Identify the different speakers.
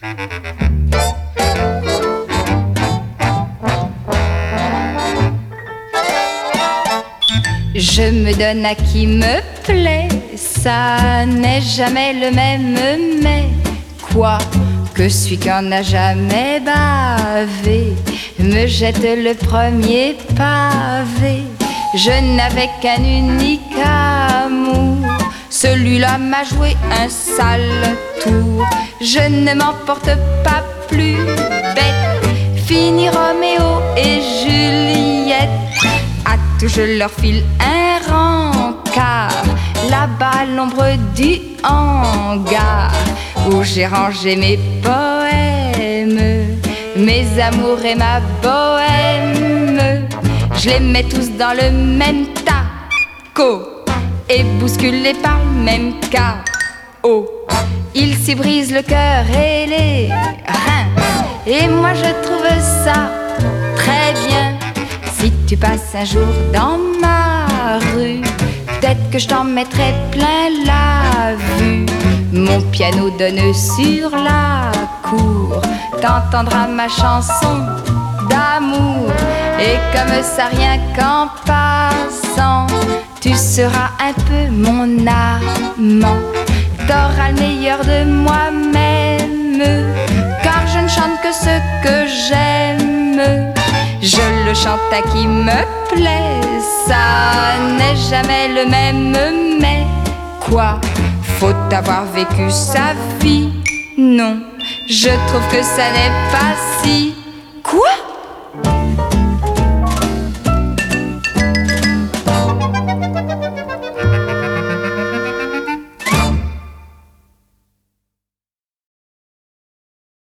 Speaker 1: Je me donne à qui me plaît, ça n'est jamais le même, mais quoi que celui qu'on n'a jamais bavé me jette le premier pavé. Je n'avais qu'un unique celui-là m'a joué un sale tour. Je ne m'emporte pas plus bête, fini Roméo et Juliette. À tout je leur file un rencard, là-bas l'ombre du hangar où j'ai rangé mes poèmes, mes amours et ma bohème. Je les mets tous dans le même taco par le même chaos. Ils s'y brisent le cœur et les reins. Et moi je trouve ça très bien. Si tu passes un jour dans ma rue, peut-être que je t'en mettrai plein la vue. Mon piano donne sur la cour, t'entendras ma chanson d'amour. Et comme ça, rien qu'en passant, tu seras un peu mon amant. T'auras le meilleur de moi-même, car je ne chante que ce que j'aime. Je le chante à qui me plaît, ça n'est jamais le même, mais quoi? Faut avoir vécu sa vie. Non, je trouve que ça n'est pas si. Quoi?